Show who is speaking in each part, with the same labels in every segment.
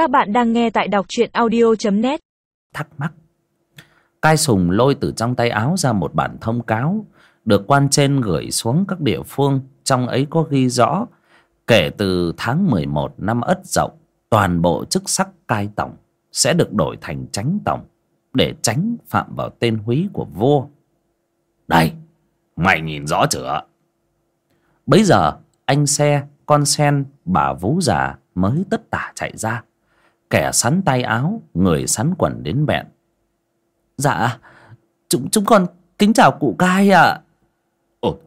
Speaker 1: Các bạn đang nghe tại đọc truyện audio.net
Speaker 2: Thắc mắc. Cai sùng lôi từ trong tay áo ra một bản thông cáo, Được quan trên gửi xuống các địa phương, Trong ấy có ghi rõ, Kể từ tháng 11 năm Ất Dậu Toàn bộ chức sắc cai tổng Sẽ được đổi thành tránh tổng Để tránh phạm vào tên húy của vua. Đây, Mày nhìn rõ chưa bây giờ, anh xe, Con sen, Bà vú già mới tất tả chạy ra kẻ sắn tay áo, người sắn quần đến bẹn. Dạ chúng chúng con kính chào cụ cai ạ. À.
Speaker 3: ồ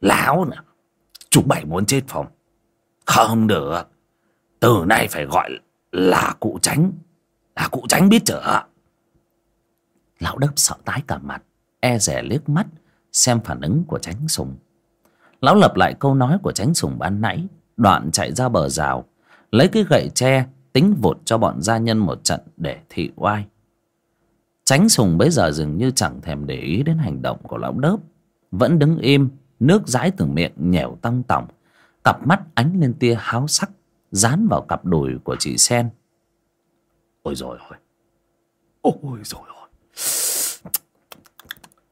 Speaker 3: láo nè, chúng mày muốn chết phòng. Không được, từ nay phải gọi là cụ tránh. Là cụ tránh biết chưa
Speaker 2: lão đốc sợ tái cả mặt e rẻ liếc mắt, xem phản ứng của tránh sùng. Lão lập lại câu nói của tránh sùng ban nãy, đoạn chạy ra bờ rào, lấy cái gậy tre tính vụt cho bọn gia nhân một trận để thị oai. Tránh sùng bấy giờ dường như chẳng thèm để ý đến hành động của lão đớp. Vẫn đứng im, nước dãi từ miệng nhèo tăng tỏng cặp mắt ánh lên tia háo sắc, dán vào cặp đùi của chị sen.
Speaker 3: Ôi rồi ôi. Ôi rồi ôi.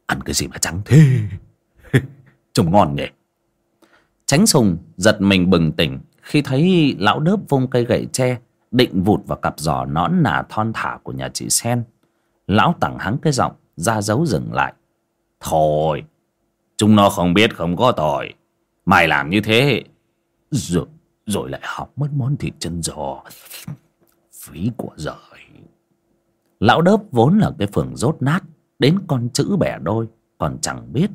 Speaker 3: Ăn cái gì mà trắng thế? Trông ngon nhỉ?
Speaker 2: Tránh sùng giật mình bừng tỉnh khi thấy lão đớp vung cây gậy tre định vụt vào cặp giò nõn nà thon thả của nhà chị sen. Lão tẳng hắng cái giọng, ra dấu dừng lại.
Speaker 3: Thôi, chúng nó không biết không có tội. Mày làm như thế. Rồi rồi lại học mất món thịt chân giò. Phí của giời.
Speaker 2: Lão đớp vốn là cái phường rốt nát, đến con chữ bẻ đôi, còn chẳng biết.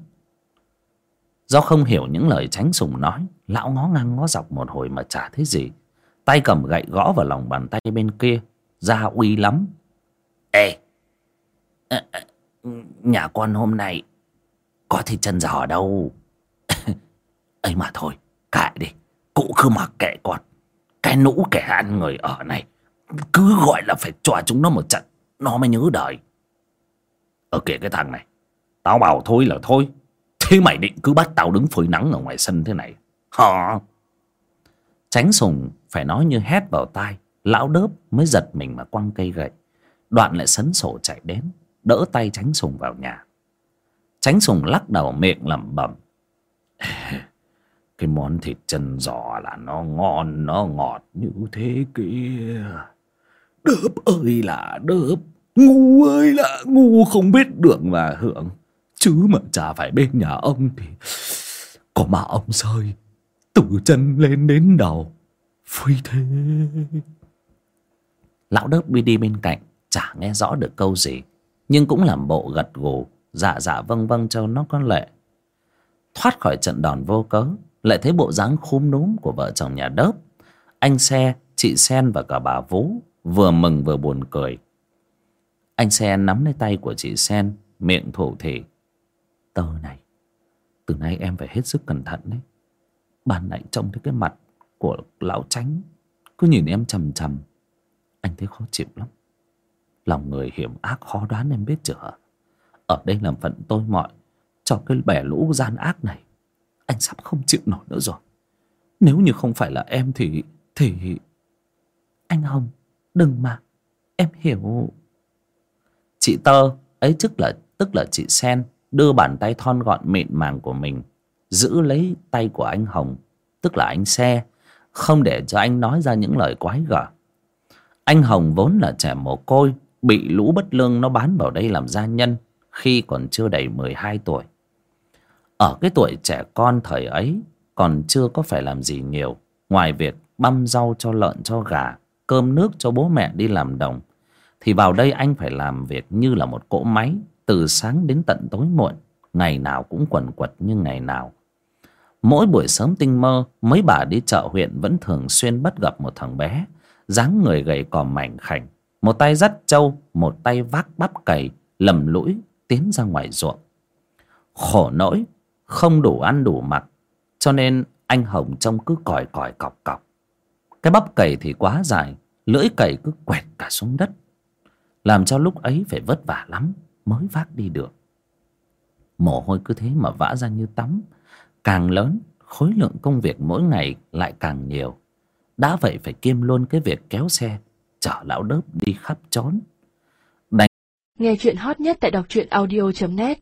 Speaker 2: Do không hiểu những lời tránh sùng nói, lão ngó ngang ngó dọc một hồi mà chả thấy gì tay cầm gậy gõ vào lòng bàn tay bên kia. Ra uy lắm.
Speaker 3: Ê! Nhà con hôm nay có thịt chân giò đâu. Ấy mà thôi, kệ đi. Cụ cứ mặc kệ con. Cái nũ kẻ ăn người ở này, cứ gọi là phải cho chúng nó một trận, nó mới nhớ đời. Ở kìa cái thằng này, tao bảo thôi là thôi. Thế mày định cứ bắt tao đứng phơi nắng ở ngoài sân thế này? Hả?
Speaker 2: Tránh sùng phải nói như hét vào tai, lão đớp mới giật mình mà quăng cây gậy. Đoạn lại sấn sổ chạy đến, đỡ tay tránh sùng vào nhà. Tránh sùng lắc đầu miệng lẩm bẩm.
Speaker 3: Cái món thịt chân giò là nó ngon, nó ngọt như thế kia. Đớp ơi là đớp, ngu ơi là ngu, không biết đường mà hưởng. Chứ mà chả phải bên nhà ông thì có mà ông sơi, từ chân lên đến đầu phi thế.
Speaker 2: Lão đớp đi đi bên cạnh, chả nghe rõ được câu gì, nhưng cũng làm bộ gật gù dạ dạ vâng vâng cho nó có lệ. Thoát khỏi trận đòn vô cớ, lại thấy bộ dáng khúm núm của vợ chồng nhà đớp. Anh xe, chị sen và cả bà vú vừa mừng vừa buồn cười. Anh xe nắm lấy tay của chị sen, miệng thủ thỉ. Tơ này, từ nay em phải hết sức cẩn thận đấy. Ban nãy trông thấy cái mặt của lão tránh cứ nhìn em chằm chằm anh thấy khó chịu lắm. Lòng người hiểm ác khó đoán em biết chưa ở đây làm phận tôi mọi, cho cái bè lũ gian ác này, anh sắp không chịu nổi nữa rồi. Nếu như không phải là em thì thì anh hồng, đừng mà. Em hiểu. Chị tơ, ấy tức là tức là chị sen, đưa bàn tay thon gọn mịn màng của mình, giữ lấy tay của anh hồng, tức là anh xe không để cho anh nói ra những lời quái gở. Anh hồng vốn là trẻ mồ côi, bị lũ bất lương nó bán vào đây làm gia nhân khi còn chưa đầy mười hai tuổi. Ở cái tuổi trẻ con thời ấy, còn chưa có phải làm gì nhiều, ngoài việc băm rau cho lợn cho gà, cơm nước cho bố mẹ đi làm đồng, thì vào đây anh phải làm việc như là một cỗ máy từ sáng đến tận tối muộn, ngày nào cũng quần quật như ngày nào mỗi buổi sớm tinh mơ, mấy bà đi chợ huyện vẫn thường xuyên bắt gặp một thằng bé. Dáng người gầy còm mảnh khảnh, một tay dắt trâu, một tay vác bắp cày, lầm lũi tiến ra ngoài ruộng. Khổ nỗi, không đủ ăn đủ mặc, cho nên anh hồng trông cứ còi còi cọc cọc. Cái bắp cày thì quá dài, lưỡi cày cứ quẹt cả xuống đất. Làm cho lúc ấy phải vất vả lắm mới vác đi được. Mồ hôi cứ thế mà vã ra như tắm càng lớn, khối lượng công việc mỗi ngày lại càng nhiều. Đã vậy phải kiêm luôn cái việc kéo xe, chở lão đớp đi khắp trốn
Speaker 1: nghe chuyện hot nhất tại đọc truyện audio net.